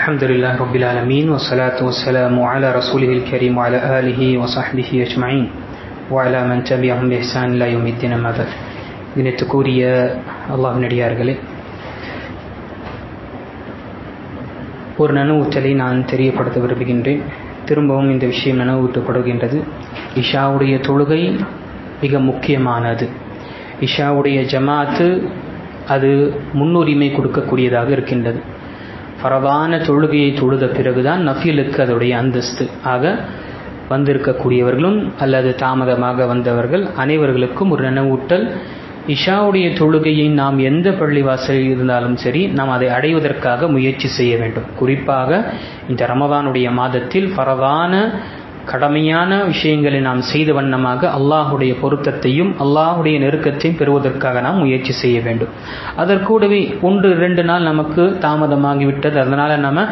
الحمد لله رب العالمين والصلاة والسلام على رسوله الكريم وعلى آله وصحبه أجمعين وعلى من تبعهم بإحسان إلى يوم الدين أما بعد இணைத்துக்குரிய அல்லாஹ் நடிகார்களே ஒரு நனவூட்டலை நான் தெரியப்படுத்த விரும்புகின்றேன் திரும்பவும் இந்த விஷயம் நனவூட்டப்படுகின்றது இஷாவுடைய தொழுகை மிக முக்கியமானது இஷாவுடைய ஜமாத்து அது முன்னுரிமை கொடுக்கக்கூடியதாக இருக்கின்றது பரவான தொழுகையை தொழுத பிறகுதான் நஃபீலுக்கு அதோடைய அந்தஸ்து. ஆக வந்திருக்கக்கூடியவர்களும் அல்லது தாமதமாக வந்தவர்கள் அனைவர்களுக்கும் ஒரு நினைவூட்டல். இஷாவுடைய தொழுகையை நாம் எந்த பள்ளிவாசலில் இருந்தாலும் சரி நாம் அதை அடைவதற்காக முயற்சி செய்ய வேண்டும். குறிப்பாக இந்த ரமதானுடைய மாதத்தில் பரவான கடமையான விஷயங்களை நாம் செய்த வண்ணமாக அல்லாஹுடைய பொருத்தத்தையும் அல்லாஹுடைய நெருக்கத்தையும் பெறுவதற்காக நாம் முயற்சி செய்ய வேண்டும். அதற்கூடவே ஒன்று இரண்டு நாள் நமக்கு தாமதமாகிவிட்டது. அதனால் நம்ம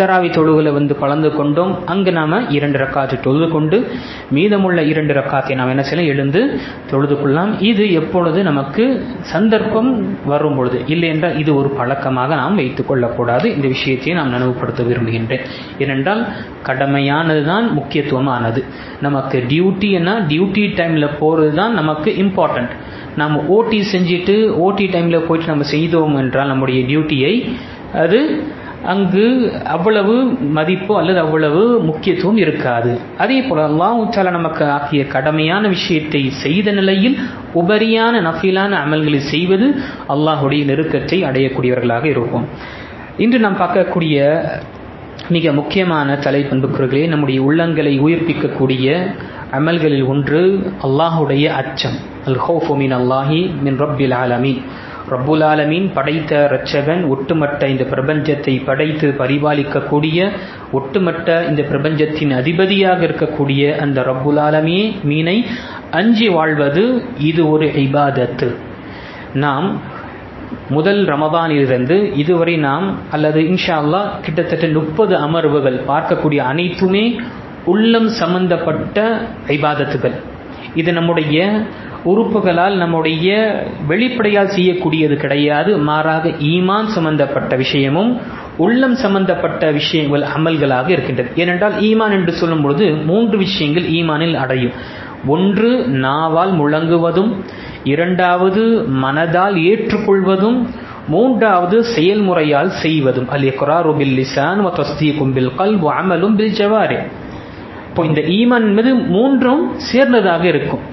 தராவி தொழுகளை வந்து கலந்து கொண்டோம். அங்கு நாம் இரண்டு ரக்காத்தை தொழுது கொண்டு மீதமுள்ள இரண்டு ரக்காத்தை நாம் என்ன செய்யலாம்? எழுந்து தொழுது கொள்ளலாம். இது எப்பொழுது நமக்கு சந்தர்ப்பம் வரும் பொழுது இல்லை என்றால் இது ஒரு பழக்கமாக நாம் வைத்துக் கொள்ளக்கூடாது. இந்த விஷயத்தை நாம் நினைவுபடுத்த விரும்புகின்றேன். ஏனென்றால் கடமையானது தான் முக்கியத்துவம் முக்கியத்துவமானது நமக்கு டியூட்டின்னா டியூட்டி டைமில் போகிறது தான் நமக்கு இம்பார்ட்டண்ட் நம்ம ஓடி செஞ்சுட்டு ஓடி டைமில் போயிட்டு நம்ம செய்தோம் என்றால் நம்முடைய டியூட்டியை அது அங்கு அவ்வளவு மதிப்போ அல்லது அவ்வளவு முக்கியத்துவம் இருக்காது. அதே போல அல்லாஹால நமக்கு ஆகிய கடமையான விஷயத்தை செய்த நிலையில் உபரியான நஃபிலான அமல்களை செய்வது அல்லாஹுடைய நெருக்கத்தை அடையக்கூடியவர்களாக இருக்கும் இன்று நாம் பார்க்கக்கூடிய மிக முக்கியமான தலைப்பண்புக்குறர்களே நம்முடைய உள்ளங்களை உயிர்ப்பிக்கக்கூடிய அமல்களில் ஒன்று அல்லாஹுடைய அச்சம். அல் ஹோஃபுமின் அல்லாஹி மின் ரப்பில் ஆலமீன். ரப்புல் ஆலமீன் படைத்த இரட்சகன் ஒட்டுமொத்த இந்த பிரபஞ்சத்தை படைத்து பரிபாலிக்கக்கூடிய ஒட்டுமொத்த இந்த பிரபஞ்சத்தின் அதிபதியாக இருக்கக்கூடிய அந்த ரப்புல் ஆலமீ மீனை அஞ்சி வாழ்வது இது ஒரு இபாதத்து. நாம் முதல் ரமதானிலிருந்து இதுவரை நாம் அல்லது இன்ஷா அல்லா கிட்டத்தட்ட முப்பது அமர்வுகள் பார்க்கக்கூடிய அனைத்துமே உள்ளம் சம்பந்தப்பட்ட ஐபாதத்துகள். இது நம்முடைய உறுப்புகளால் நம்முடைய வெளிப்படையால் செய்யக்கூடியது கிடையாது. மாறாக ஈமான் சம்பந்தப்பட்ட விஷயமும் உள்ளம் சம்பந்தப்பட்ட விஷயங்கள் அமல்களாக இருக்கின்றது. ஏனென்றால் ஈமான் என்று சொல்லும் பொழுது மூன்று விஷயங்கள் ஈமானில் அடையும். ஒன்று நாவால் முழங்குவதும் இரண்டாவது மனதால் ஏற்றுக்கொள்வதும் மூன்றாவது செயல்முறையால் செய்வதும். அல் இக்ராரு பில் லிசான் வ தஸ்தீகும் பில் கல்ப் அமலும் பில் ஜவாரி. இப்போ இந்த ஈமான் மீது மூன்றும் சேர்ந்ததாக இருக்கும்.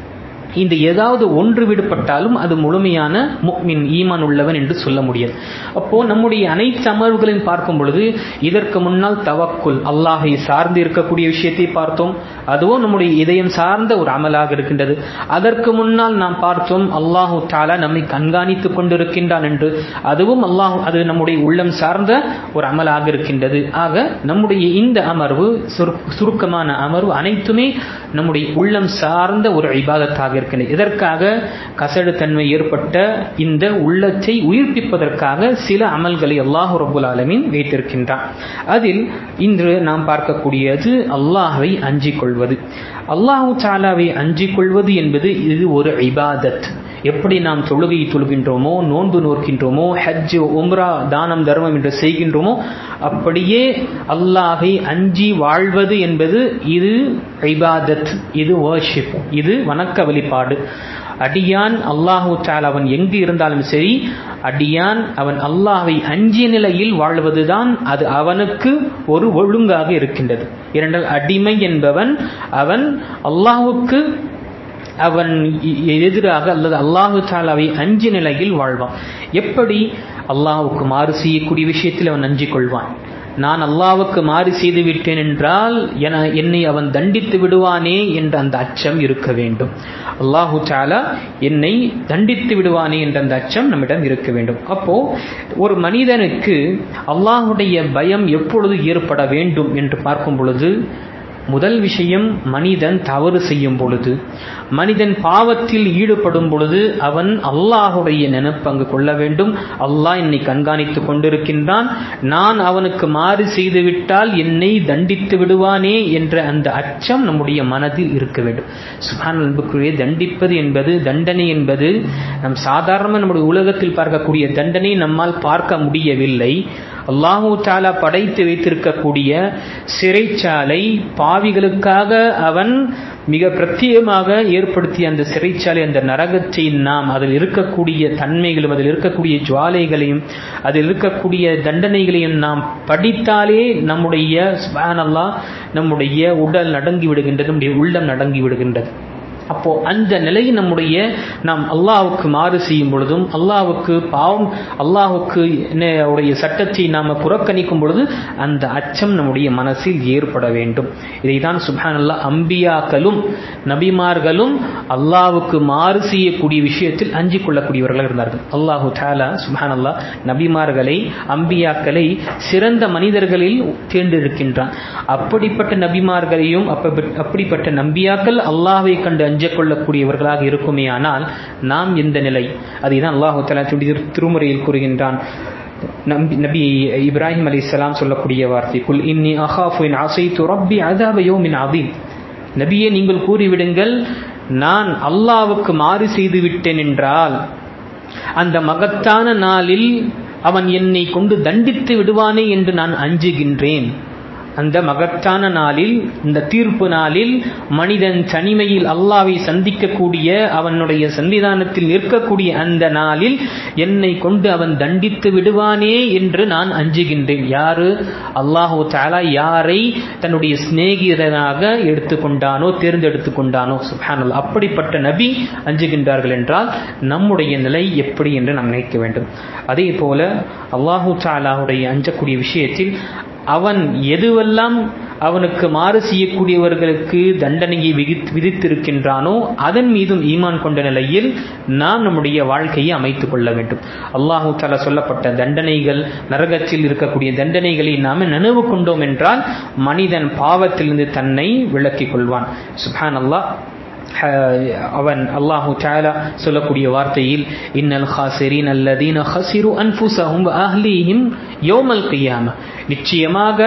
இந்த ஏதாவது ஒன்று விடுபட்டாலும் அது முழுமையான முக்மின் ஈமான் உள்ளவன் என்று சொல்ல முடியாது. அப்போ நம்முடைய அனைத்து அமர்வுகளையும் பார்க்கும் பொழுது இதற்கு முன்னால் தவக்குல் அல்லாஹை சார்ந்து இருக்கக்கூடிய விஷயத்தை பார்த்தோம். அதுவும் நம்முடைய இதயம் சார்ந்த ஒரு அமலாக இருக்கின்றது. அதற்கு முன்னால் நாம் பார்த்தோம் அல்லாஹு தாலா நம்மை கண்காணித்துக் கொண்டிருக்கின்றான் என்று. அதுவும் அல்லாஹ் அது நம்முடைய உள்ளம் சார்ந்த ஒரு அமலாக இருக்கின்றது. ஆக நம்முடைய இந்த அமர்வு சுருக்கமான அமர்வு அனைத்துமே நம்முடைய உள்ளம் சார்ந்த ஒரு ஐபாதத்தாக ஏற்கனவே இதற்காக கசடு தன்மை ஏற்பட்ட இந்த உள்ளத்தை உயிர்ப்பிப்பதற்காக சில அமல்களை அல்லாஹு ரபுல் ஆலமின் வைத்திருக்கின்றான். அதில் இன்று நாம் பார்க்கக்கூடியது அல்லாஹை அஞ்சிக் கொள்வது அல்லாஹு சாலாவை அஞ்சிக் கொள்வது என்பது இது ஒரு இபாதத். எப்படி நாம் தொழுகையை தொழுகின்றோமோ நோன்பு நோக்கின்றோமோ ஹஜ் உம்ரா தானம் தர்மம் என்று செய்கின்றோமோ அப்படியே அல்லாஹை அஞ்சி வாழ்வது என்பது இது ஐபாதத் இது வர்ஷிப் இது வணக்க வழிபாடு. அடியான் அல்லாஹூ தால் அவன் எங்கு இருந்தாலும் சரி அடியான் அவன் அல்லாஹை அஞ்சிய நிலையில் வாழ்வதுதான் அது அவனுக்கு ஒரு ஒழுங்காக இருக்கின்றது. இரண்டால் அடிமை என்பவன் அவன் அல்லாஹுக்கு அவன் எதிராக அல்லது அல்லாஹு தாலாவை அஞ்சு நிலையில் வாழ்வான். எப்படி அல்லாஹுக்கு மாறு செய்யக்கூடிய விஷயத்தில் அவன் நஞ்சு கொள்வான். நான் அல்லாவுக்கு மாறு செய்து விட்டேன் என்றால் என என்னை அவன் தண்டித்து விடுவானே என்ற அந்த அச்சம் இருக்க வேண்டும். அல்லாஹு சாலா என்னை தண்டித்து விடுவானே என்ற அந்த அச்சம் நம்மிடம் இருக்க வேண்டும். அப்போ ஒரு மனிதனுக்கு அல்லாஹுடைய பயம் எப்பொழுது ஏற்பட வேண்டும் என்று பார்க்கும் பொழுது முதல் விஷயம் மனிதன் தவறு செய்யும் பொழுது மனிதன் பாவத்தில் ஈடுபடும் பொழுது அவன் அல்லாஹுடைய நினைப்பு அங்கு கொள்ள வேண்டும். அல்லாஹ் என்னை கண்காணித்துக் கொண்டிருக்கின்றான். நான் அவனுக்கு மாறு செய்துவிட்டால் என்னை தண்டித்து விடுவானே என்ற அந்த அச்சம் நம்முடைய மனதில் இருக்க வேண்டும். சுபான் அன்புக்குரிய தண்டிப்பது என்பது தண்டனை என்பது நம் சாதாரண நம்முடைய உலகத்தில் பார்க்கக்கூடிய தண்டனை நம்மால் பார்க்க முடியவில்லை. அல்லாஹூ தாலா படைத்து வைத்திருக்கக்கூடிய சிறைச்சாலை பாவிகளுக்காக அவன் மிக பிரத்யேகமாக ஏற்படுத்திய அந்த சிறைச்சாலை அந்த நரகத்தை நாம் அதில் இருக்கக்கூடிய தன்மைகளும் அதில் இருக்கக்கூடிய ஜுவாலைகளையும் அதில் இருக்கக்கூடிய தண்டனைகளையும் நாம் படித்தாலே நம்முடைய ஸ்பானல்லா நம்முடைய உடல் நடங்கி விடுகின்றது நம்முடைய உள்ளம் நடங்கி விடுகின்றது. அப்போ அந்த நிலை நம்முடைய நாம் அல்லாவுக்கு மாறு செய்யும் பொழுதும் அல்லாவுக்கு பாவம் அல்லாவுக்கு உடைய சட்டத்தை நாம புறக்கணிக்கும் பொழுது அந்த அச்சம் நம்முடைய மனசில் ஏற்பட வேண்டும். இதைதான் சுபான் அல்லா அம்பியாக்களும் நபிமார்களும் அல்லாவுக்கு மாறு செய்யக்கூடிய விஷயத்தில் அஞ்சு கொள்ளக்கூடியவர்களாக இருந்தார்கள். அல்லாஹு தாலா சுபான் அல்லா நபிமார்களை அம்பியாக்களை சிறந்த மனிதர்களில் தேர்ந்தெடுக்கின்றான். அப்படிப்பட்ட நபிமார்களையும் அப்படிப்பட்ட நம்பியாக்கள் அல்லாவை கண்டு அஞ்சு கொள்ளக்கூடியவர்களாக இருக்குமே ஆனால் நாம் எந்த நிலை? அதை தான் அல்லாஹு தலா திருமுறையில் கூறுகின்றான். நபி இப்ராஹிம் அலி இஸ்லாம் சொல்லக்கூடிய வார்த்தை குல் இன்னி அஹாஃபு இன் அசைத்து ரப்பி அதாப யோமின் அதீம் நபியே நீங்கள் கூறிவிடுங்கள் நான் அல்லாவுக்கு மாறு செய்து விட்டேன் என்றால் அந்த மகத்தான நாளில் அவன் என்னை கொண்டு தண்டித்து விடுவானே என்று நான் அஞ்சுகின்றேன். அந்த மகத்தான நாளில் இந்த தீர்ப்பு நாளில் மனிதன் தனிமையில் அல்லாவை சந்திக்கக்கூடிய அவனுடைய சன்னிதானத்தில் நிற்கக்கூடிய அந்த நாளில் என்னை கொண்டு அவன் தண்டித்து விடுவானே என்று நான் அஞ்சுகின்றேன். யாரு? அல்லாஹு தாலா யாரை தன்னுடைய சிநேகிதனாக எடுத்துக்கொண்டானோ தேர்ந்தெடுத்து கொண்டானோ சுஹானல் அப்படிப்பட்ட நபி அஞ்சுகின்றார்கள் என்றால் நம்முடைய நிலை எப்படி என்று நாம் நினைக்க வேண்டும். அதே போல அல்லாஹு தாலாவுடைய அஞ்சக்கூடிய விஷயத்தில் அவன் எதுவெல்லாம் அவனுக்கு மாறு செய்யக்கூடியவர்களுக்கு தண்டனையை விதித்திருக்கின்றானோ அதன் மீதும் ஈமான் கொண்ட நிலையில் நாம் நம்முடைய வாழ்க்கையை அமைத்துக் கொள்ள வேண்டும். அல்லாஹு தாலா சொல்லப்பட்ட தண்டனைகள் நரகத்தில் இருக்கக்கூடிய தண்டனைகளை நாம் நினைவு கொண்டோம் என்றால் மனிதன் பாவத்திலிருந்து தன்னை விளக்கிக் கொள்வான். சுஹான் அல்லாஹ் அவன் அல்லாஹு தாலா சொல்லக்கூடிய வார்த்தையில் இன்னல் ஹாசிரின் அல்லதீன ஹசிரு அன்புசஹும் அஹ்லீஹிம் யோமல் கியாம நிச்சயமாக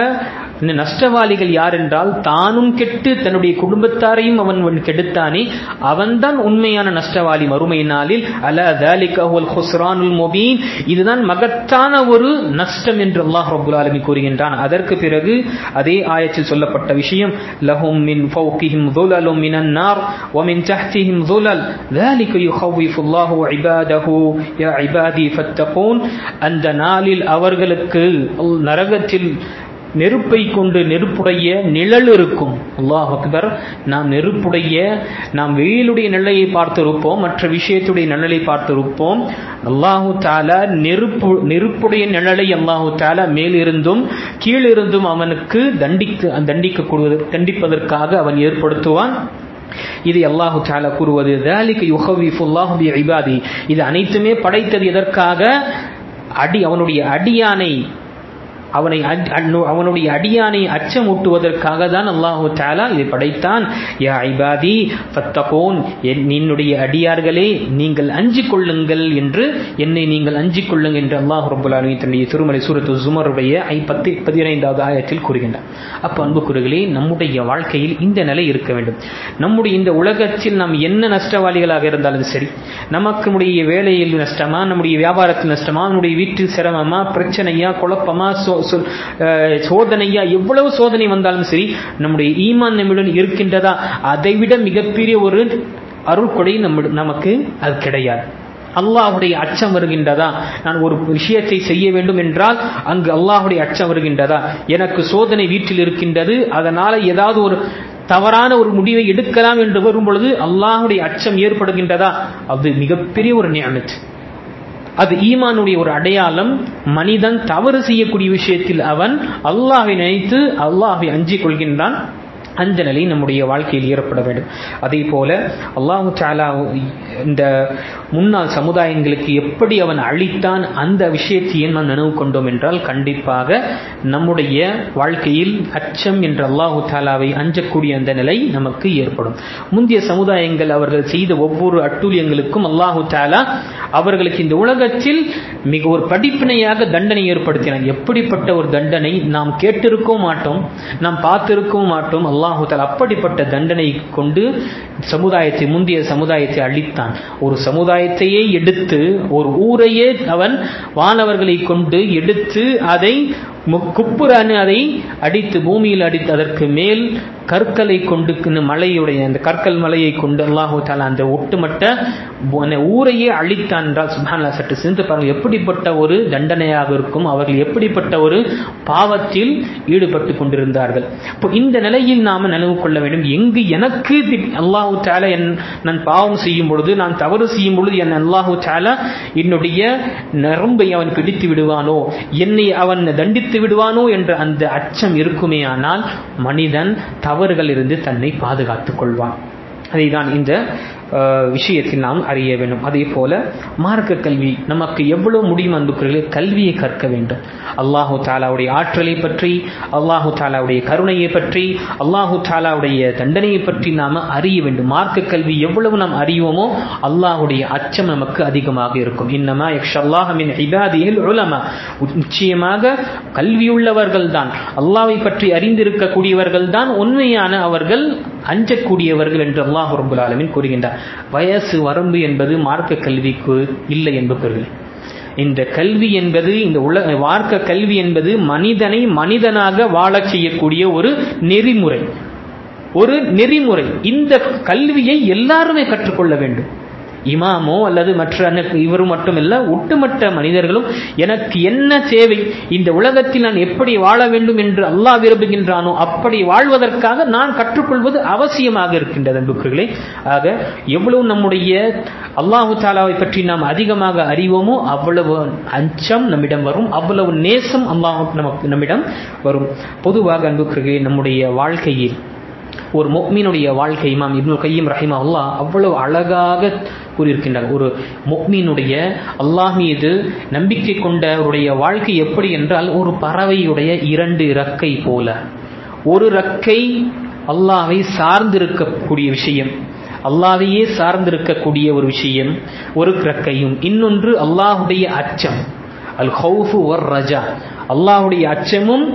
இந்த நஷ்டவாளிகள் யார் என்றால் தானும் கெட்டு தன்னுடைய குடும்பத்தாரையும் அவன் கெடுத்தானே அவன்தான் உண்மையான நஷ்டவாளி மறுமை நாளில் அல தாலிகல் ஹுஸ்ரானுல் முபீன் இதுதான் மகத்தான ஒரு நஷ்டம் என்று அல்லாஹ் ரபுல் ஆலமி கூறுகின்றான் அதற்கு பிறகு அதே ஆயத்தில் சொல்லப்பட்ட விஷயம் லஹும் மின் ஃபௌகிஹிம் ظُلَلٌ مِنَ النَّارِ وَمِن تَحْتِهِمْ ظُلَلٌ ذَلِكَ يُخَوِّفُ اللَّهُ عِبَادَهُ يَا عِبَادِي فَاتَّقُونَ அந்த நாளில் அவர்களுக்கு நரகத்தில் நெருப்பை கொண்டு நெருப்புடைய நிழல் இருக்கும். அல்லாஹ் அக்பர். நாம் நெருப்புடைய நாம் வெயிலுடைய நிழலை பார்த்திருப்போம் மற்ற விஷயத்துடைய நிழலை பார்த்திருப்போம். அல்லாஹு தாலா நெருப்பு நெருப்புடைய நிழலை அல்லாஹு தாலா மேலிருந்தும் கீழிருந்தும் அவனுக்கு தண்டிக்க தண்டிக்க தண்டிப்பதற்காக அவன் ஏற்படுத்துவான். இது அல்லாஹு தாலா கூறுவது இபாதி இது அனைத்துமே படைத்தது எதற்காக? அடி அவனுடைய அடியானை அவனை அவனுடைய அடியானை அச்சமூட்டுவதற்காக தான் அல்லாஹு தாலா இதை படைத்தான். யா ஐபாதி ஃபத்தகோன் என்னுடைய அடியார்களே நீங்கள் அஞ்சு கொள்ளுங்கள் என்று என்னை நீங்கள் அஞ்சு கொள்ளுங்கள் என்று அல்லாஹ் ரபுல் தன்னுடைய திருமலை சூரத்து சுமருடைய பத்து பதினைந்தாவது ஆயத்தில் கூறுகின்றார். அப்போ குறுகளே நம்முடைய வாழ்க்கையில் இந்த நிலை இருக்க வேண்டும். நம்முடைய இந்த உலகத்தில் நாம் என்ன நஷ்டவாளிகளாக இருந்தாலும் சரி நமக்கு நம்முடைய வேலையில் நஷ்டமா நம்முடைய வியாபாரத்தில் நஷ்டமா நம்முடைய வீட்டில் சிரமமா பிரச்சனையா குழப்பமா சோ சோதனையா எவ்வளவு சோதனை வந்தாலும் சரி நம்முடைய ஈமான் நம்முடன் இருக்கின்றதா? அதைவிட மிகப்பெரிய ஒரு அருள்கொடை நம்ம நமக்கு அது கிடையாது. அல்லாஹுடைய அச்சம் வருகின்றதா? நான் ஒரு விஷயத்தை செய்ய வேண்டும் என்றால் அங்கு அல்லாஹுடைய அச்சம் வருகின்றதா? எனக்கு சோதனை வீட்டில் இருக்கின்றது அதனால ஏதாவது ஒரு தவறான ஒரு முடிவை எடுக்கலாம் என்று வரும் பொழுது அல்லாஹுடைய அச்சம் ஏற்படுகின்றதா? அது மிகப்பெரிய ஒரு நியமிச்சு அது ஈமானுடைய ஒரு அடையாளம். மனிதன் தவறு செய்யக்கூடிய விஷயத்தில் அவன் அல்லாஹை நினைத்து அல்லாஹை அஞ்சிக் கொள்கின்றான். அந்த நிலை நம்முடைய வாழ்க்கையில் ஏற்பட வேண்டும். அதே போல அல்லாஹு சாலா இந்த முன்னாள் சமுதாயங்களுக்கு எப்படி அவன் அளித்தான் அந்த விஷயத்தையும் நாம் நினைவு கொண்டோம் என்றால் கண்டிப்பாக நம்முடைய வாழ்க்கையில் அச்சம் என்ற அல்லாஹு தாலாவை அஞ்சக்கூடிய அந்த நிலை நமக்கு ஏற்படும். முந்தைய சமுதாயங்கள் அவர்கள் செய்த ஒவ்வொரு அட்டூழியங்களுக்கும் அல்லாஹு தாலா அவர்களுக்கு இந்த உலகத்தில் மிக ஒரு படிப்பினையாக தண்டனை ஏற்படுத்தினான். எப்படிப்பட்ட ஒரு தண்டனை நாம் கேட்டிருக்கவும் மாட்டோம் நாம் பார்த்திருக்கவும் மாட்டோம். அல்லாஹ் அல்லாஹுதல் அப்படிப்பட்ட தண்டனை கொண்டு சமுதாயத்தை முந்தைய சமுதாயத்தை அழித்தான். ஒரு சமுதாயத்தையே எடுத்து ஒரு ஊரையே அவன் வானவர்களை கொண்டு எடுத்து அதை குப்புரான்னு அதை அடித்து பூமியில் அடித்து அதற்கு மேல் கற்களை கொண்டு மலையுடைய அந்த கற்கள் மலையை கொண்டு அல்லாஹு தாலா அந்த ஒட்டுமட்ட ஊரையே அழித்தான் என்றால் சுபான்லா சற்று சிந்து பாருங்கள். எப்படிப்பட்ட ஒரு தண்டனையாக இருக்கும் அவர்கள் எப்படிப்பட்ட ஒரு பாவத்தில் ஈடுபட்டு கொண்டிருந்தார்கள். இப்போ இந்த நிலையில் நாம் நினைவு கொள்ள வேண்டும். எங்கு எனக்கு அல்லாஹு தாலா என் நான் பாவம் செய்யும் பொழுது நான் தவறு செய்யும் பொழுது என் அல்லாஹு தாலா என்னுடைய நரம்பை அவன் பிடித்து விடுவானோ என்னை அவன் தண்டித்து விடுவானோ என்ற அந்த அச்சம் இருக்குமே ஆனால் மனிதன் தவறுகளிலிருந்து தன்னை பாதுகாத்துக் கொள்வான். அதைதான் இந்த விஷயத்தில் நாம் அறிய வேண்டும். அதே போல மார்க்க கல்வி நமக்கு எவ்வளவு முடியும் அன்புக்குரிய கல்வியை கற்க வேண்டும். அல்லாஹு தாலாவுடைய ஆற்றலை பற்றி அல்லாஹு தாலாவுடைய கருணையை பற்றி அல்லாஹு தாலாவுடைய தண்டனையை பற்றி நாம் அறிய வேண்டும். மார்க்க கல்வி எவ்வளவு நாம் அறிவோமோ அல்லாஹுடைய அச்சம் நமக்கு அதிகமாக இருக்கும். இன்னமா யக்ஷல்லாஹமின் இபாதியில் உலமா. நிச்சயமாக கல்வியுள்ளவர்கள் தான் அல்லாவை பற்றி அறிந்திருக்கக்கூடியவர்கள் தான் உண்மையான அவர்கள் அஞ்சக்கூடியவர்கள் என்று அல்லாஹ் ரபுல் ஆலமின் கூறுகின்றார். வயசு வரம்பு என்பது மார்க்க கல்விக்கு இல்லை என்பவர்கள் இந்த கல்வி என்பது இந்த உல மார்க்க கல்வி என்பது மனிதனை மனிதனாக வாழச் செய்யக்கூடிய ஒரு நெறிமுறை. ஒரு நெறிமுறை. இந்த கல்வியை எல்லாருமே கற்றுக்கொள்ள வேண்டும். இமாமோ அல்லது மற்ற இவரு மட்டுமல்ல ஒட்டுமொத்த மனிதர்களும் எனக்கு என்ன தேவை? இந்த உலகத்தில் நான் எப்படி வாழ வேண்டும் என்று அல்லாஹ் விரும்புகின்றானோ அப்படி வாழ்வதற்காக நான் கற்றுக்கொள்வது அவசியமாக இருக்கின்றது அன்புக்குகளே ஆக எவ்வளவு நம்முடைய அல்லாஹு தாலாவை பற்றி நாம் அதிகமாக அறிவோமோ அவ்வளவு அச்சம் நம்மிடம் வரும் அவ்வளவு நேசம் அல்லாஹ் நமக்கு நம்மிடம் வரும். பொதுவாக அன்புக்குகளே நம்முடைய வாழ்க்கையில் ஒரு மொக்மீனுடைய வாழ்க்கை இமாம் இப்னு கையம் ரஹிமா அல்லா அவ்வளவு அழகாக கூறியிருக்கின்றார் ஒரு மொக்மீனுடைய அல்லாஹ் மீது நம்பிக்கை கொண்டவருடைய வாழ்க்கை எப்படி என்றால் ஒரு பறவையுடைய இரண்டு இறக்கை போல. ஒரு ரக்கை அல்லாவை சார்ந்திருக்கக்கூடிய விஷயம் அல்லாவையே சார்ந்திருக்கக்கூடிய ஒரு விஷயம் ஒரு ரக்கையும் இன்னொன்று அல்லாஹுடைய அச்சம் அல் ஹவுஃபு ஒர் ரஜா அல்லாஹுடைய அச்சமும்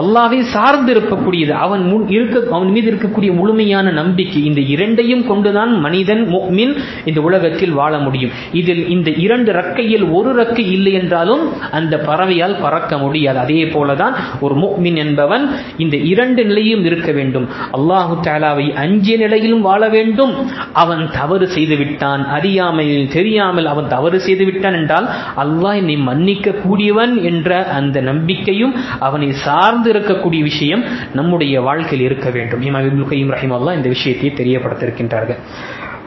அல்லாவை சார்ந்து இருக்கக்கூடியது அவன் முன் இருக்க அவன் மீது இருக்கக்கூடிய முழுமையான நம்பிக்கை இந்த இரண்டையும் கொண்டுதான் மனிதன் முக்மின் இந்த உலகத்தில் வாழ முடியும். இதில் இந்த இரண்டு ரக்கையில் ஒரு ரக்கை இல்லை என்றாலும் அந்த பறவையால் பறக்க முடியாது. அதே போலதான் ஒரு முக்மின் என்பவன் இந்த இரண்டு நிலையும் இருக்க வேண்டும். அல்லாஹு தாலாவை அஞ்சிய நிலையிலும் வாழ வேண்டும். அவன் தவறு செய்து விட்டான் அறியாமையில் தெரியாமல் அவன் தவறு செய்து விட்டான் என்றால் அல்லாஹ் என்னை மன்னிக்க கூடியவன் என்ற அந்த நம்பிக்கையும் அவனை சார்ந்து இருக்கக்கூடிய விஷயம் நம்முடைய வாழ்க்கையில் இருக்க வேண்டும். இமாம் இப்னு கையம் ரஹிமல்லா இந்த விஷயத்தை தெரியப்படுத்திருக்கின்றார்கள்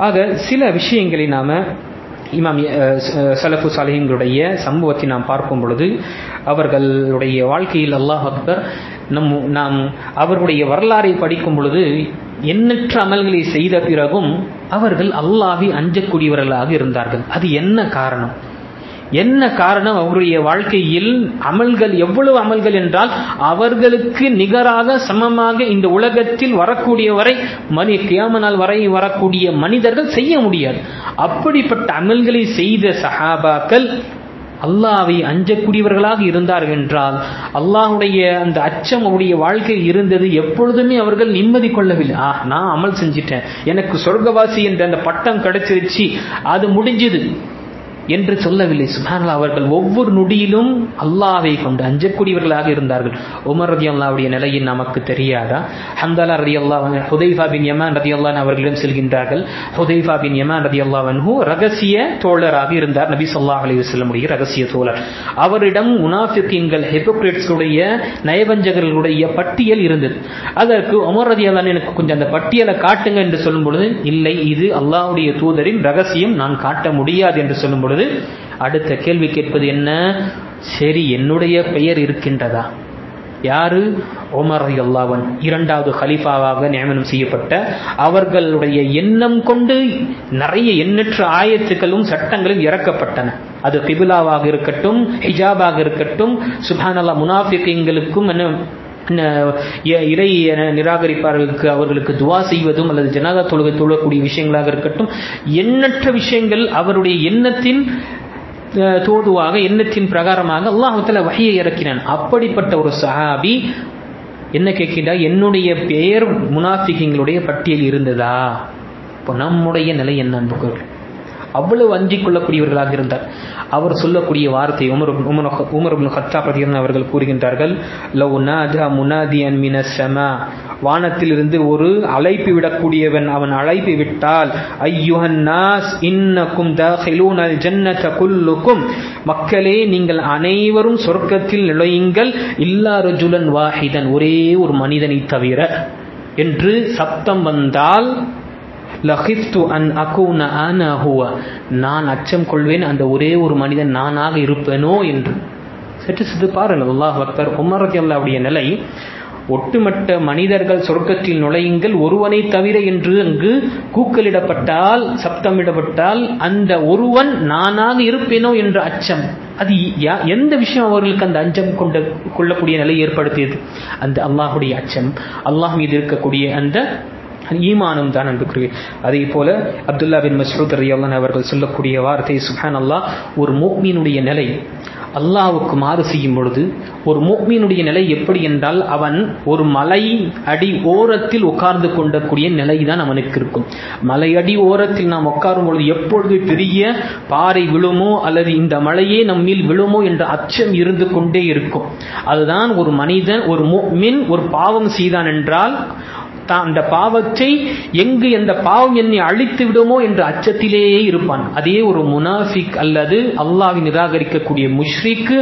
ஆக சில விஷயங்களை நாம இமாம் சலஃபு சாலிஹின்களுடைய சம்பவத்தை நாம் பார்க்கும் பொழுது அவர்களுடைய வாழ்க்கையில் அல்லாஹ் அக்பர் நம் நாம் அவர்களுடைய வரலாறை படிக்கும் பொழுது எண்ணற்ற அமல்களை செய்த பிறகும் அவர்கள் அல்லாஹை அஞ்சக்கூடியவர்களாக இருந்தார்கள். அது என்ன காரணம்? என்ன காரணம் அவருடைய வாழ்க்கையில் அமல்கள் எவ்வளவு அமல்கள் என்றால் அவர்களுக்கு நிகராக சமமாக இந்த உலகத்தில் வரக்கூடிய வரை மணி கியாமனால் வரை வரக்கூடிய மனிதர்கள் செய்ய முடியாது. அப்படிப்பட்ட அமல்களை செய்த சஹாபாக்கள் அல்லாவை அஞ்சக்கூடியவர்களாக இருந்தார்கள் என்றால் அல்லாஹுடைய அந்த அச்சம் அவருடைய வாழ்க்கையில் இருந்தது எப்பொழுதுமே அவர்கள் நிம்மதி கொள்ளவில்லை. ஆ நான் அமல் செஞ்சிட்டேன். எனக்கு சொர்க்கவாசி என்ற அந்த பட்டம் கிடைச்சிருச்சு. அது முடிஞ்சது. என்று சொல்லவில்லை. சுபானல்லா அவர்கள் ஒவ்வொரு நொடியிலும் அல்லாவை கொண்டு அஞ்சக்கூடியவர்களாக இருந்தார்கள். உமர் ரதி அல்லாவுடைய நிலையில் நமக்கு தெரியாதா? ஹம்தலா ரதி அல்லா ஹுதைஃபா பின் யமான் ரதி அல்லான் அவர்களிடம் செல்கின்றார்கள். ஹுதைஃபா பின் யமான் ரதி அல்லாவன்ஹு ரகசிய தோழராக இருந்தார். நபி சொல்லா அலி வசல்லமுடைய ரகசிய தோழர். அவரிடம் முனாஃபிக்கின்கள் ஹெப்போக்ரேட்ஸுடைய நயவஞ்சகர்களுடைய பட்டியல் இருந்தது. அதற்கு உமர் ரதி அல்லான் எனக்கு கொஞ்சம் அந்த பட்டியலை காட்டுங்க என்று சொல்லும் பொழுது இல்லை இது அல்லாவுடைய தூதரின் ரகசியம் நான் காட்ட முடியாது என்று சொல்லும் பொழுது பொழுது அடுத்த கேள்வி கேட்பது என்ன? சரி என்னுடைய பெயர் இருக்கின்றதா? யாரு? உமர் அல்லாவன் இரண்டாவது ஹலீஃபாவாக நியமனம் செய்யப்பட்ட அவர்களுடைய எண்ணம் கொண்டு நிறைய எண்ணற்ற ஆயத்துக்களும் சட்டங்களும் இறக்கப்பட்டன. அது பிபுலாவாக இருக்கட்டும் ஹிஜாபாக இருக்கட்டும் சுபானல்லா முனாஃபிகளுக்கும் என்ன இறை நிராகரிப்பார்களுக்கு அவர்களுக்கு துவா செய்வதும் அல்லது ஜனாதா தொழுகை தொழக்கூடிய விஷயங்களாக இருக்கட்டும் எண்ணற்ற விஷயங்கள் அவருடைய எண்ணத்தின் தோதுவாக எண்ணத்தின் பிரகாரமாக அல்லாஹத்துல வகையை இறக்கினான். அப்படிப்பட்ட ஒரு சஹாபி என்ன கேட்கின்றா என்னுடைய பெயர் முனாஃபிகளுடைய பட்டியல் இருந்ததா? இப்போ நம்முடைய நிலை என்ன அன்புகள் அவ்வளவு அஞ்சிக் கொள்ளக்கூடியவர்களாக இருந்தார். அவர் சொல்லக்கூடிய வார்த்தை உமர் உமர் ஹத்தா பிரதிகரன் அவர்கள் கூறுகின்றார்கள் லவ் நாதா முனாதியன் மின சமா வானத்திலிருந்து ஒரு அழைப்பு விடக்கூடியவன் அவன் அழைப்பு விட்டால் ஐயுஹன் நாஸ் இன்னக்கும் தாஹிலூன் அல் ஜன்னத குல்லுக்கும் மக்களே நீங்கள் அனைவரும் சொர்க்கத்தில் நுழையுங்கள் இல்லா ரஜுலன் வாஹிதன் ஒரே ஒரு மனிதனை தவிர என்று சப்தம் வந்தால் லஹிஃப்து அன் அகூன அன ஹுவ. நான் அச்சம் கொள்வேன் அந்த ஒரே ஒரு மனிதன் நானாக இருப்பேனோ என்று. சற்று சிது பாருங்கள் அல்லாஹ் அக்பர். உமரத்தி அல்லாவுடைய நிலை ஒட்டுமொத்த மனிதர்கள் சொர்க்கத்தில் நுழையுங்கள் ஒருவனை தவிர என்று அங்கு கூக்கலிடப்பட்டால் சப்தமிடப்பட்டால் அந்த ஒருவன் நானாக இருப்பேனோ என்ற அச்சம். அது எந்த விஷயம் அவர்களுக்கு அந்த அச்சம் கொண்ட கொள்ளக்கூடிய நிலை ஏற்படுத்தியது? அந்த அல்லாஹுடைய அச்சம். அல்லாஹ் மீது இருக்கக்கூடிய அந்த ஈமானும் தான் அன்புக்குரிய அதே போல அப்துல்லா பின் மசூத் ரியாலன் அவர்கள் சொல்லக்கூடிய வார்த்தை சுஹான் அல்லாஹ் ஒரு மோக்மீனுடைய நிலை அல்லாவுக்கு மாறு செய்யும் பொழுது ஒரு மோக்மீனுடைய நிலை எப்படி என்றால் அவன் ஒரு மலை அடி ஓரத்தில் உட்கார்ந்து கொண்டக்கூடிய நிலை தான் அவனுக்கு இருக்கும். மலை அடி ஓரத்தில் நாம் உட்காரும் பொழுது எப்பொழுது பெரிய பாறை விழுமோ அல்லது இந்த மலையே நம்மில் விழுமோ என்ற அச்சம் இருந்து கொண்டே இருக்கும். அதுதான் ஒரு மனிதன் ஒரு மோக்மின் ஒரு பாவம் செய்தான் என்றால் தான் அந்த பாவத்தை எங்கு அந்த பாவம் என்னை அழித்து விடுமோ என்ற அச்சத்திலேயே இருப்பான். அதே ஒரு முனாஃபிக் அல்லது அல்லாவை நிராகரிக்கக்கூடிய முஷ்ரிக்கு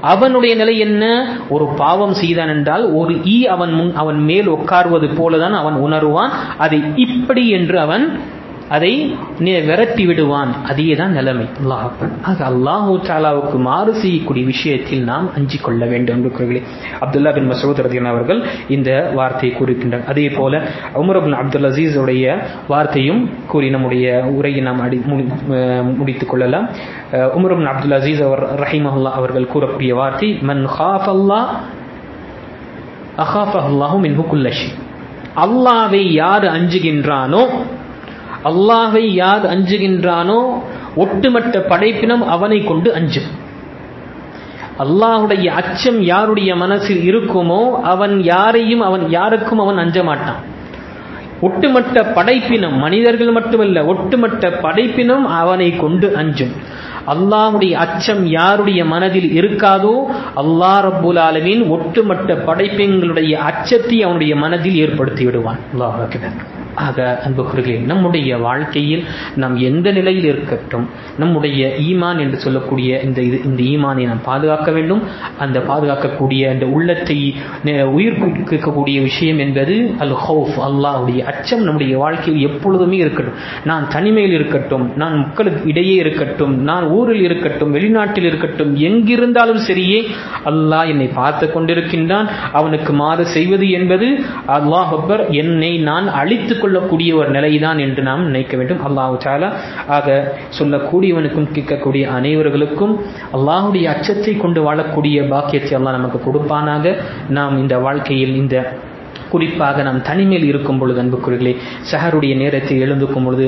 அவனுடைய நிலை என்ன? ஒரு பாவம் செய்தான் என்றால் ஒரு ஈ அவன் முன் அவன் மேல் உட்கார்வது போலதான் அவன் உணர்வான். அதை இப்படி என்று அவன் அதை விரட்டி விடுவான். அதே தான் நிலைமை. அல்லாஹ் ஆக அல்லாஹூ தாலாவுக்கு மாறு செய்யக்கூடிய விஷயத்தில் நாம் அஞ்சிக் கொள்ள வேண்டும் என்று அப்துல்லா பின் மசூத் ரதியன் அவர்கள் இந்த வார்த்தையை கூறுகின்றனர் அதே போல உமர் பின் அப்துல் அசீஸ் உடைய வார்த்தையும் கூறி நம்முடைய உரையை நாம் அடி முடித்துக் கொள்ளலாம். உமர் பின் அப்துல் அசீஸ் அவர் ரஹிமஹுல்லா அவர்கள் கூறக்கூடிய வார்த்தை மன் ஹாஃப் அல்லா அஹாஃப் அல்லாஹும் மின்ஹு குல்லஷி. அல்லாவை யார் அஞ்சுகின்றானோ அல்லாஹை யார் அஞ்சுகின்றானோ ஒட்டுமொத்த படைப்பினம் அவனை கொண்டு அஞ்சும். அல்லாஹுடைய அச்சம் யாருடைய மனசில் இருக்குமோ அவன் யாரையும் அவன் யாருக்கும் அவன் அஞ்ச மாட்டான். ஒட்டுமொத்த படைப்பினம் மனிதர்கள் மட்டுமல்ல ஒட்டுமொத்த படைப்பினம் அவனை கொண்டு அஞ்சும். அல்லாஹுடைய அச்சம் யாருடைய மனதில் இருக்காதோ அல்லா ரப்புல் ஒட்டுமட்ட ஒட்டுமொத்த அச்சத்தை அவனுடைய மனதில் ஏற்படுத்தி விடுவான் அல்லாஹ் ஆக அன்புக்குறர்களே நம்முடைய வாழ்க்கையில் நாம் எந்த நிலையில் இருக்கட்டும் நம்முடைய ஈமான் என்று சொல்லக்கூடிய இந்த இது இந்த ஈமானை நாம் பாதுகாக்க வேண்டும். அந்த பாதுகாக்கக்கூடிய அந்த உள்ளத்தை உயிர்ப்பிக்கக்கூடிய விஷயம் என்பது அல் ஹவுஃப் அல்லாஹுடைய அச்சம். நம்முடைய வாழ்க்கையில் எப்பொழுதுமே இருக்கட்டும். நான் தனிமையில் இருக்கட்டும் நான் மக்களுக்கு இடையே இருக்கட்டும் நான் ஊரில் இருக்கட்டும் வெளிநாட்டில் இருக்கட்டும் எங்கிருந்தாலும் சரியே அல்லாஹ் என்னை பார்த்து கொண்டிருக்கின்றான். அவனுக்கு மாறு செய்வது என்பது அல்லாஹ் என்னை நான் அழித்துக் ஏற்றுக்கொள்ளக்கூடிய ஒரு நிலைதான் என்று நாம் நினைக்க வேண்டும். அல்லாஹு சாலா ஆக சொல்லக்கூடியவனுக்கும் கேட்கக்கூடிய அனைவர்களுக்கும் அல்லாஹுடைய அச்சத்தை கொண்டு வாழக்கூடிய பாக்கியத்தை அல்லாஹ் நமக்கு கொடுப்பானாக. நாம் இந்த வாழ்க்கையில் இந்த குறிப்பாக நாம் தனிமையில் இருக்கும் பொழுது அன்புக்குறிகளே சஹருடைய நேரத்தில் எழுந்துக்கும் பொழுது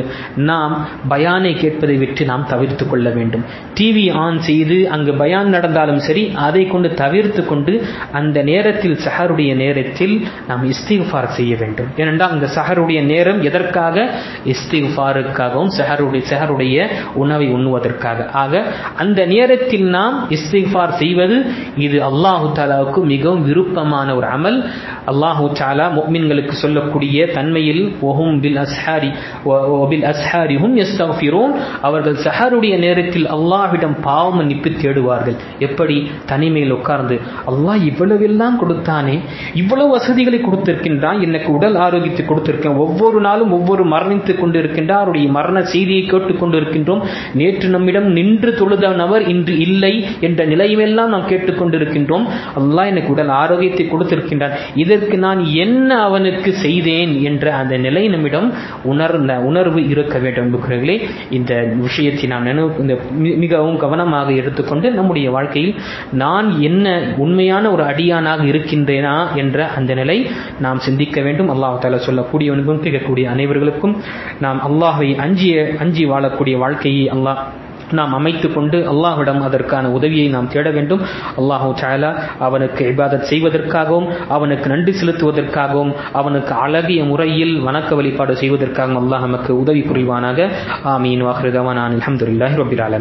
நாம் பயானை கேட்பதை விட்டு நாம் தவிர்த்து கொள்ள வேண்டும். டிவி ஆன் செய்து அங்கு பயான் நடந்தாலும் சரி அதை கொண்டு தவிர்த்து கொண்டு அந்த நேரத்தில் சஹருடைய நேரத்தில் நாம் இஸ்திஃபார் செய்ய வேண்டும். ஏனென்றால் அந்த சஹருடைய நேரம் எதற்காக? இஸ்திஃபாருக்காகவும் சஹருடைய சஹருடைய உணவை உண்ணுவதற்காக. ஆக அந்த நேரத்தில் நாம் இஸ்திஃபார் செய்வது இது அல்லாஹு தாலாவுக்கு மிகவும் விருப்பமான ஒரு அமல். அல்லாஹு தாலா முக்மின்களுக்கு சொல்லக்கூடிய தன்மையில் ஒஹும் பில் அஸ்ஹாரி ஒபில் அஸ்ஹாரிஹும் எஸ்தாஃபிரோன் அவர்கள் சஹருடைய நேரத்தில் அல்லாஹ்விடம் பாவ மன்னிப்பு தேடுவார்கள். எப்படி? தனிமையில் உட்கார்ந்து அல்லாஹ் இவ்வளவெல்லாம் கொடுத்தானே இவ்வளவு வசதிகளை கொடுத்திருக்கின்றான் எனக்கு உடல் ஆரோக்கியத்தை கொடுத்திருக்கேன் ஒவ்வொரு நாளும் ஒவ்வொரு மரணித்துக் கொண்டிருக்கின்றார் அவருடைய மரண செய்தியை கேட்டுக் கொண்டிருக்கின்றோம். நேற்று நம்மிடம் நின்று தொழுத நபர் இன்று இல்லை என்ற நிலையுமெல்லாம் நாம் கேட்டுக்கொண்டு கொண்டிருக்கின்றோம். அல்லாஹ் எனக்கு உடல் ஆரோக்கியத்தை கொடுத்திருக்கின்றான். இதற்கு நான் என்ன அவனுக்கு செய்தேன் என்ற அந்த நிலை நம்மிடம் உணர்ந்த உணர்வு இருக்க வேண்டும் என்பவர்களே இந்த விஷயத்தை நாம் நினைவு இந்த மிகவும் கவனமாக எடுத்துக்கொண்டு நம்முடைய வாழ்க்கையில் நான் என்ன உண்மையான ஒரு அடியானாக இருக்கின்றேனா என்ற அந்த நிலை நாம் சிந்திக்க வேண்டும். அல்லாஹ் தாலா சொல்லக்கூடியவனுக்கும் கேட்கக்கூடிய அனைவர்களுக்கும் நாம் அல்லாஹை அஞ்சிய அஞ்சி வாழக்கூடிய வாழ்க்கையை அல்லாஹ் நாம் அமைத்துக் கொண்டு அல்லாஹ்விடம் அதற்கான உதவியை நாம் தேட வேண்டும். அல்லாஹு சாயலா அவனுக்கு இபாதத் செய்வதற்காகவும் அவனுக்கு நன்றி செலுத்துவதற்காகவும் அவனுக்கு அழகிய முறையில் வணக்க வழிபாடு செய்வதற்காகவும் அல்லாஹ் நமக்கு உதவி புரிவானாக. ஆமீன். வாஹ்ருதவான் அலமதுல்லாஹி ரபில்